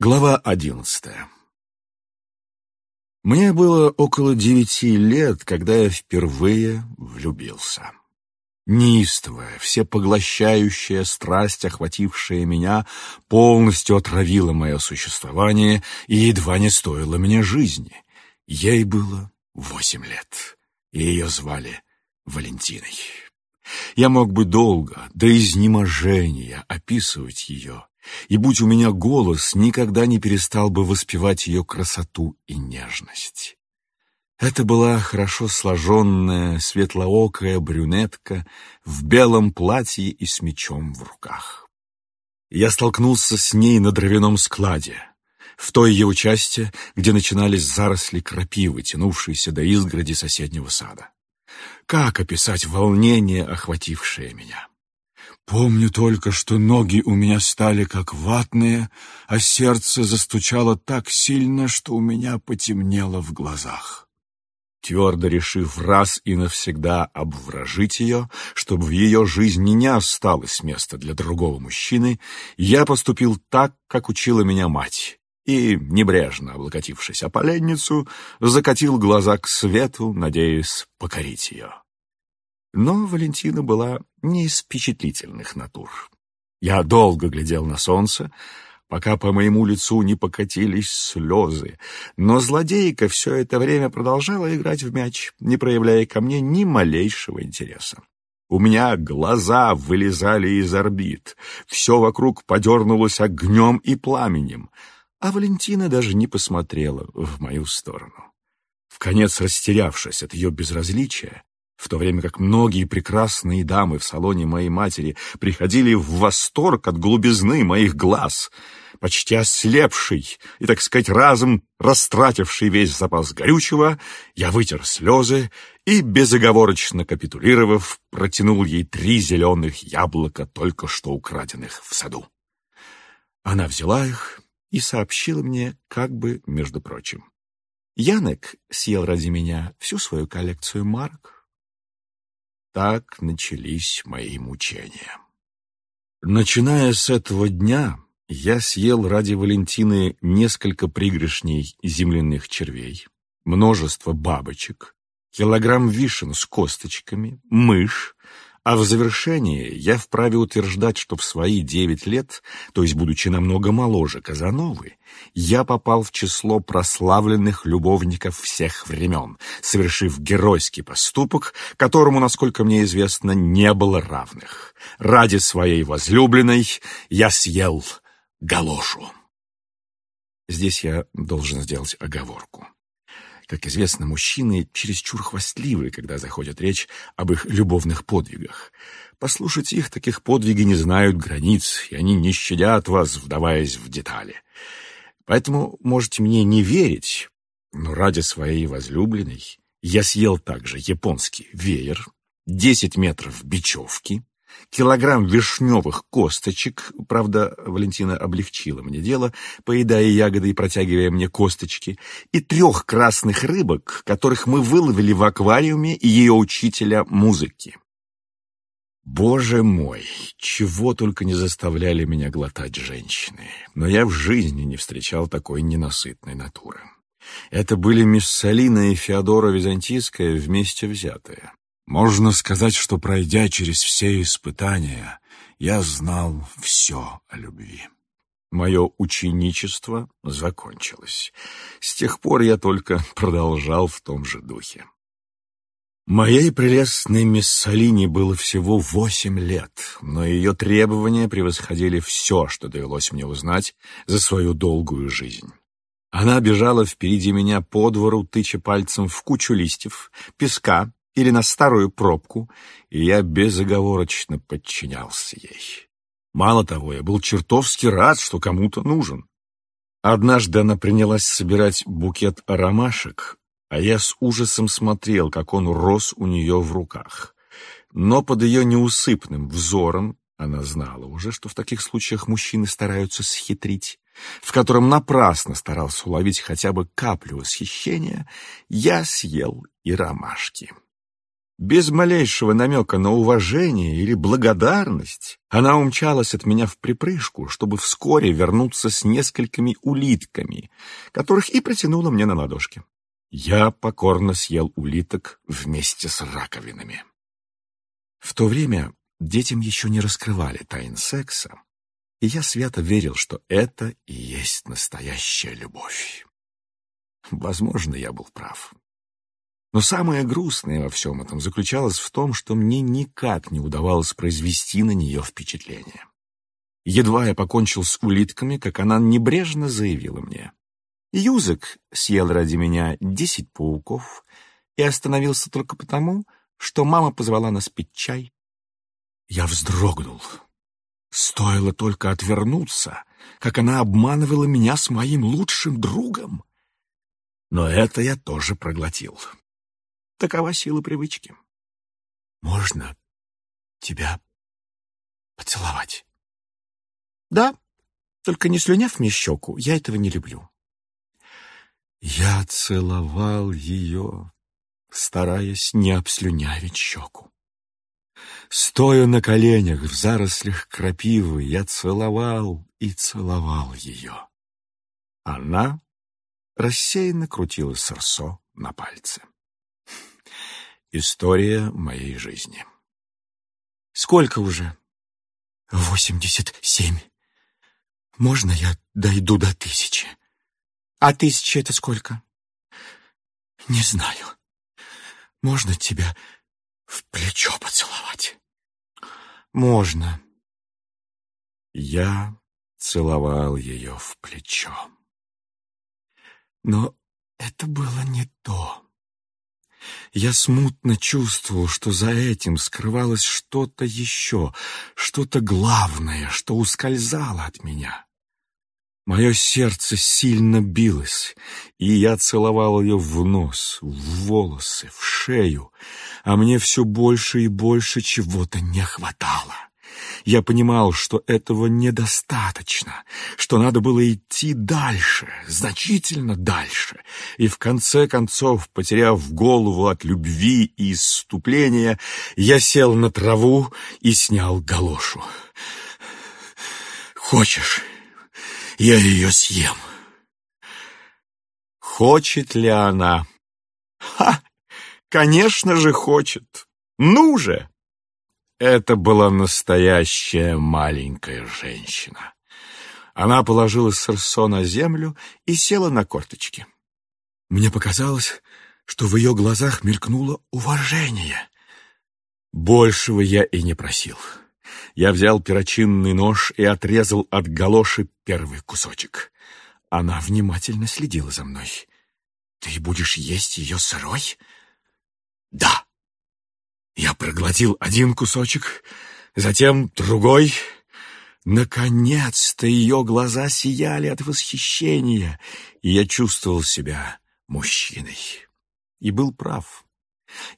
Глава одиннадцатая Мне было около девяти лет, когда я впервые влюбился. Неистовая, всепоглощающая страсть, охватившая меня, полностью отравила мое существование и едва не стоила мне жизни. Ей было восемь лет, и ее звали Валентиной. Я мог бы долго, до изнеможения, описывать ее, и будь у меня голос, никогда не перестал бы воспевать ее красоту и нежность. Это была хорошо сложенная, светлоокая брюнетка в белом платье и с мечом в руках. Я столкнулся с ней на дровяном складе, в той его части, где начинались заросли крапивы, тянувшиеся до изгороди соседнего сада. Как описать волнение, охватившее меня? Помню только, что ноги у меня стали как ватные, а сердце застучало так сильно, что у меня потемнело в глазах. Твердо решив раз и навсегда обворожить ее, чтобы в ее жизни не осталось места для другого мужчины, я поступил так, как учила меня мать, и, небрежно облокотившись о поленницу, закатил глаза к свету, надеясь покорить ее. Но Валентина была не из впечатлительных натур. Я долго глядел на солнце, пока по моему лицу не покатились слезы, но злодейка все это время продолжала играть в мяч, не проявляя ко мне ни малейшего интереса. У меня глаза вылезали из орбит, все вокруг подернулось огнем и пламенем, а Валентина даже не посмотрела в мою сторону. В конец растерявшись от ее безразличия, в то время как многие прекрасные дамы в салоне моей матери приходили в восторг от глубизны моих глаз, почти ослепший и, так сказать, разом растративший весь запас горючего, я вытер слезы и, безоговорочно капитулировав, протянул ей три зеленых яблока, только что украденных в саду. Она взяла их и сообщила мне, как бы, между прочим. Янек съел ради меня всю свою коллекцию марок, так начались мои мучения. Начиная с этого дня, я съел ради Валентины несколько пригоршней земляных червей, множество бабочек, килограмм вишен с косточками, мышь, а в завершение я вправе утверждать, что в свои девять лет, то есть будучи намного моложе Казановы, я попал в число прославленных любовников всех времен, совершив геройский поступок, которому, насколько мне известно, не было равных. Ради своей возлюбленной я съел галошу. Здесь я должен сделать оговорку. Как известно, мужчины чересчур хвастливы, когда заходит речь об их любовных подвигах. Послушать их, таких подвиги не знают границ, и они не щадят вас, вдаваясь в детали. Поэтому можете мне не верить, но ради своей возлюбленной я съел также японский веер, 10 метров бечевки, килограмм вишневых косточек, правда, Валентина облегчила мне дело, поедая ягоды и протягивая мне косточки, и трех красных рыбок, которых мы выловили в аквариуме ее учителя музыки. Боже мой, чего только не заставляли меня глотать женщины, но я в жизни не встречал такой ненасытной натуры. Это были Миссалина и Феодора Византийская вместе взятые. Можно сказать, что, пройдя через все испытания, я знал все о любви. Мое ученичество закончилось. С тех пор я только продолжал в том же духе. Моей прелестной Миссалине было всего восемь лет, но ее требования превосходили все, что довелось мне узнать за свою долгую жизнь. Она бежала впереди меня по двору, тыча пальцем в кучу листьев, песка или на старую пробку, и я безоговорочно подчинялся ей. Мало того, я был чертовски рад, что кому-то нужен. Однажды она принялась собирать букет ромашек, а я с ужасом смотрел, как он рос у нее в руках. Но под ее неусыпным взором она знала уже, что в таких случаях мужчины стараются схитрить, в котором напрасно старался уловить хотя бы каплю восхищения, я съел и ромашки. Без малейшего намека на уважение или благодарность она умчалась от меня в припрыжку, чтобы вскоре вернуться с несколькими улитками, которых и протянула мне на ладошке. Я покорно съел улиток вместе с раковинами. В то время детям еще не раскрывали тайн секса, и я свято верил, что это и есть настоящая любовь. Возможно, я был прав. Но самое грустное во всем этом заключалось в том, что мне никак не удавалось произвести на нее впечатление. Едва я покончил с улитками, как она небрежно заявила мне. Юзек съел ради меня десять пауков и остановился только потому, что мама позвала нас пить чай. Я вздрогнул. Стоило только отвернуться, как она обманывала меня с моим лучшим другом. Но это я тоже проглотил. Такова сила привычки. Можно тебя поцеловать? Да, только не слюняв мне щеку, я этого не люблю. Я целовал ее, стараясь не обслюнявить щеку. Стоя на коленях в зарослях крапивы, я целовал и целовал ее. Она рассеянно крутила сорсо на пальце. История моей жизни. Сколько уже? Восемьдесят семь. Можно я дойду до тысячи? А тысяча — это сколько? Не знаю. Можно тебя в плечо поцеловать? Можно. Я целовал ее в плечо. Но это было не то. Я смутно чувствовал, что за этим скрывалось что-то еще, что-то главное, что ускользало от меня. Мое сердце сильно билось, и я целовал ее в нос, в волосы, в шею, а мне все больше и больше чего-то не хватало. Я понимал, что этого недостаточно, что надо было идти дальше, значительно дальше, и в конце концов, потеряв голову от любви и исступления, я сел на траву и снял галошу. «Хочешь, я ее съем?» Хочет ли она? Ха! Конечно же хочет. Ну же! Это была настоящая маленькая женщина. Она положила сырсо на землю и села на корточки. Мне показалось, что в ее глазах мелькнуло уважение. Большего я и не просил. Я взял перочинный нож и отрезал от галоши первый кусочек. Она внимательно следила за мной. «Ты будешь есть ее сырой?» «Да», я проглотил один кусочек, затем другой. Наконец-то ее глаза сияли от восхищения, и я чувствовал себя мужчиной. И был прав.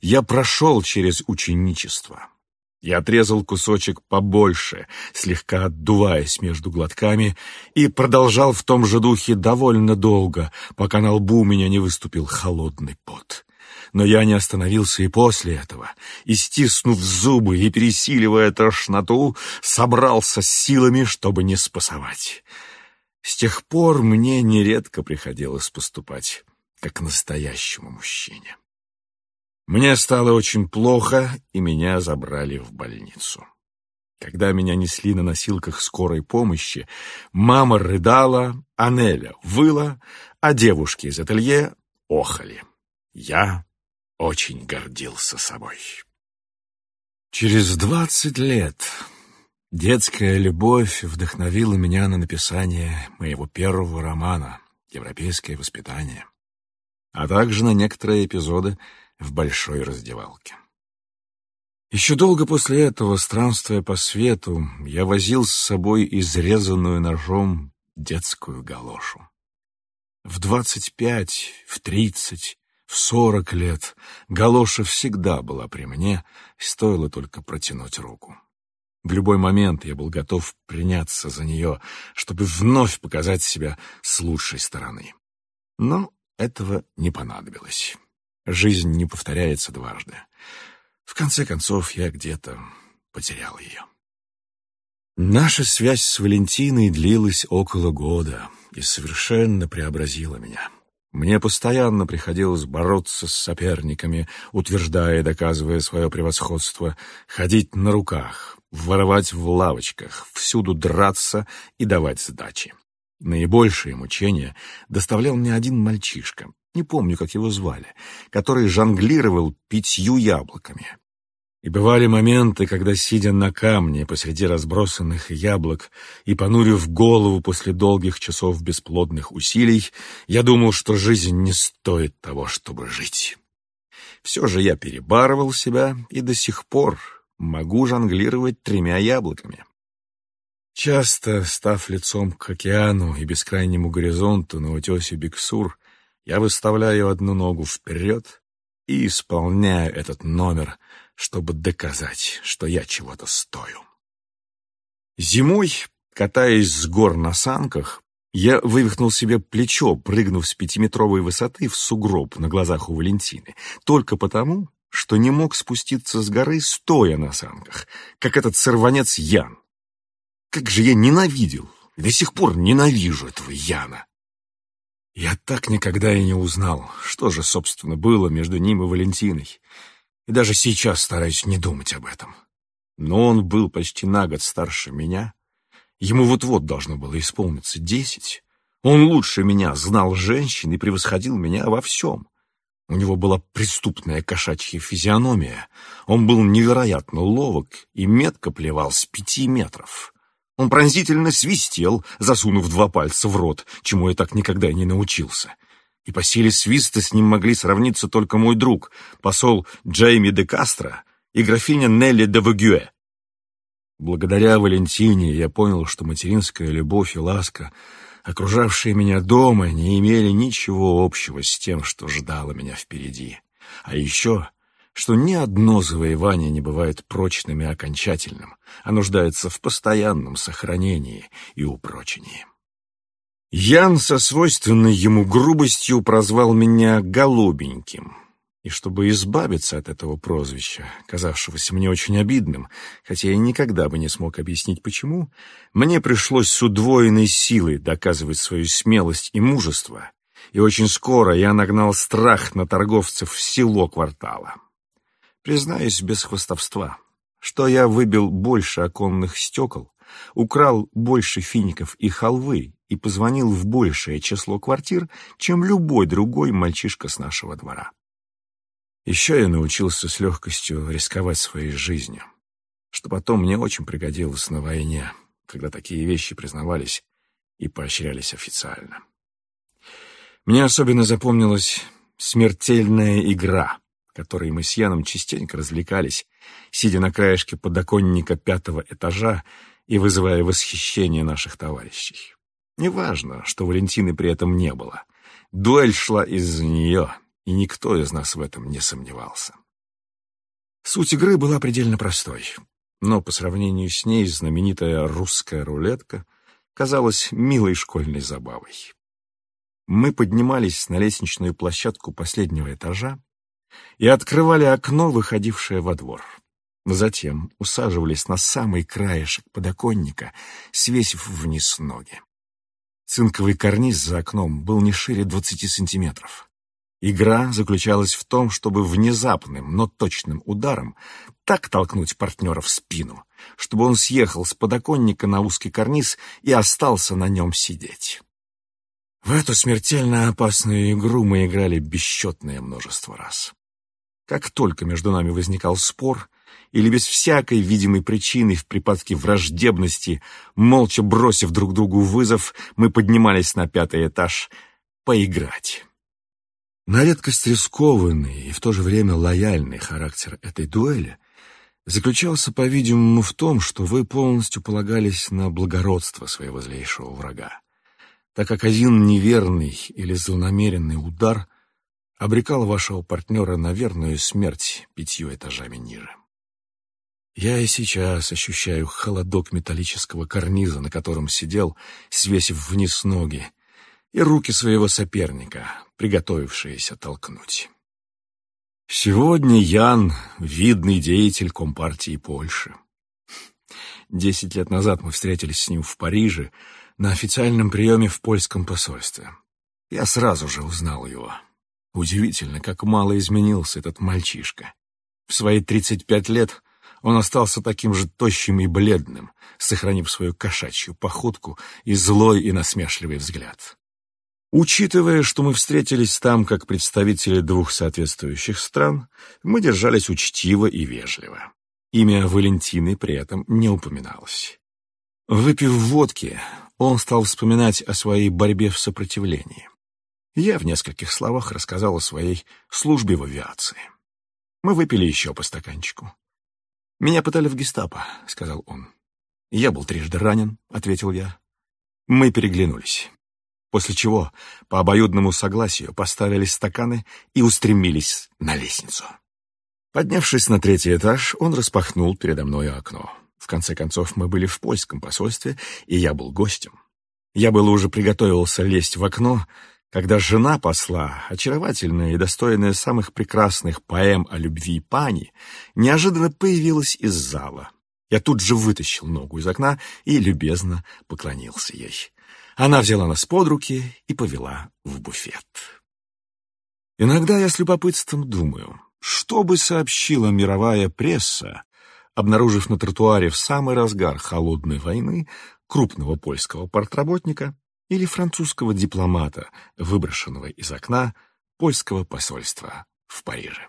Я прошел через ученичество. Я отрезал кусочек побольше, слегка отдуваясь между глотками, и продолжал в том же духе довольно долго, пока на лбу у меня не выступил холодный пот. Но я не остановился и после этого, и, стиснув зубы и пересиливая тошноту, собрался с силами, чтобы не спасовать. С тех пор мне нередко приходилось поступать как настоящему мужчине. Мне стало очень плохо, и меня забрали в больницу. Когда меня несли на носилках скорой помощи, мама рыдала, а Неля выла, а девушки из ателье охали. Я очень гордился собой. Через двадцать лет детская любовь вдохновила меня на написание моего первого романа «Европейское воспитание», а также на некоторые эпизоды в большой раздевалке. Еще долго после этого, странствуя по свету, я возил с собой изрезанную ножом детскую галошу. В двадцать пять, в тридцать в сорок лет галоша всегда была при мне, стоило только протянуть руку. В любой момент я был готов приняться за нее, чтобы вновь показать себя с лучшей стороны. Но этого не понадобилось. Жизнь не повторяется дважды. В конце концов, я где-то потерял ее. Наша связь с Валентиной длилась около года и совершенно преобразила меня. Мне постоянно приходилось бороться с соперниками, утверждая и доказывая свое превосходство, ходить на руках, воровать в лавочках, всюду драться и давать сдачи. Наибольшее мучение доставлял мне один мальчишка, не помню, как его звали, который жонглировал пятью яблоками. И бывали моменты, когда, сидя на камне посреди разбросанных яблок и понурив голову после долгих часов бесплодных усилий, я думал, что жизнь не стоит того, чтобы жить. Все же я перебарывал себя и до сих пор могу жонглировать тремя яблоками. Часто, став лицом к океану и бескрайнему горизонту на утесе Биксур, я выставляю одну ногу вперед и исполняю этот номер — чтобы доказать, что я чего-то стою. Зимой, катаясь с гор на санках, я вывихнул себе плечо, прыгнув с пятиметровой высоты в сугроб на глазах у Валентины, только потому, что не мог спуститься с горы, стоя на санках, как этот сорванец Ян. Как же я ненавидел, до сих пор ненавижу этого Яна. Я так никогда и не узнал, что же, собственно, было между ним и Валентиной и даже сейчас стараюсь не думать об этом. Но он был почти на год старше меня. Ему вот-вот должно было исполниться десять. Он лучше меня знал женщин и превосходил меня во всем. У него была преступная кошачья физиономия. Он был невероятно ловок и метко плевал с пяти метров. Он пронзительно свистел, засунув два пальца в рот, чему я так никогда и не научился и по силе свиста с ним могли сравниться только мой друг, посол Джейми де Кастро и графиня Нелли де Вагюэ. Благодаря Валентине я понял, что материнская любовь и ласка, окружавшие меня дома, не имели ничего общего с тем, что ждало меня впереди. А еще, что ни одно завоевание не бывает прочным и окончательным, а нуждается в постоянном сохранении и упрочении. Ян со свойственной ему грубостью прозвал меня «голубеньким». И чтобы избавиться от этого прозвища, казавшегося мне очень обидным, хотя я никогда бы не смог объяснить почему, мне пришлось с удвоенной силой доказывать свою смелость и мужество, и очень скоро я нагнал страх на торговцев всего квартала. Признаюсь без хвостовства, что я выбил больше оконных стекол, украл больше фиников и халвы и позвонил в большее число квартир, чем любой другой мальчишка с нашего двора. Еще я научился с легкостью рисковать своей жизнью, что потом мне очень пригодилось на войне, когда такие вещи признавались и поощрялись официально. Мне особенно запомнилась смертельная игра, которой мы с Яном частенько развлекались, сидя на краешке подоконника пятого этажа и вызывая восхищение наших товарищей. Неважно, что Валентины при этом не было. Дуэль шла из-за нее, и никто из нас в этом не сомневался. Суть игры была предельно простой, но по сравнению с ней знаменитая русская рулетка казалась милой школьной забавой. Мы поднимались на лестничную площадку последнего этажа и открывали окно, выходившее во двор. Затем усаживались на самый краешек подоконника, свесив вниз ноги. Цинковый карниз за окном был не шире 20 сантиметров. Игра заключалась в том, чтобы внезапным, но точным ударом так толкнуть партнера в спину, чтобы он съехал с подоконника на узкий карниз и остался на нем сидеть. В эту смертельно опасную игру мы играли бесчетное множество раз. Как только между нами возникал спор — или без всякой видимой причины в припадке враждебности, молча бросив друг другу вызов, мы поднимались на пятый этаж поиграть. На редкость рискованный и в то же время лояльный характер этой дуэли заключался, по-видимому, в том, что вы полностью полагались на благородство своего злейшего врага, так как один неверный или злонамеренный удар обрекал вашего партнера на верную смерть пятью этажами ниже. Я и сейчас ощущаю холодок металлического карниза, на котором сидел, свесив вниз ноги, и руки своего соперника, приготовившиеся толкнуть. Сегодня Ян — видный деятель Компартии Польши. Десять лет назад мы встретились с ним в Париже на официальном приеме в польском посольстве. Я сразу же узнал его. Удивительно, как мало изменился этот мальчишка. В свои 35 лет он остался таким же тощим и бледным, сохранив свою кошачью походку и злой и насмешливый взгляд. Учитывая, что мы встретились там как представители двух соответствующих стран, мы держались учтиво и вежливо. Имя Валентины при этом не упоминалось. Выпив водки, он стал вспоминать о своей борьбе в сопротивлении. Я в нескольких словах рассказал о своей службе в авиации. Мы выпили еще по стаканчику. «Меня пытали в гестапо», — сказал он. «Я был трижды ранен», — ответил я. Мы переглянулись после чего по обоюдному согласию поставили стаканы и устремились на лестницу. Поднявшись на третий этаж, он распахнул передо мной окно. В конце концов, мы были в польском посольстве, и я был гостем. Я было уже приготовился лезть в окно, когда жена посла, очаровательная и достойная самых прекрасных поэм о любви пани, неожиданно появилась из зала. Я тут же вытащил ногу из окна и любезно поклонился ей. Она взяла нас под руки и повела в буфет. Иногда я с любопытством думаю, что бы сообщила мировая пресса, обнаружив на тротуаре в самый разгар холодной войны крупного польского портработника или французского дипломата, выброшенного из окна польского посольства в Париже.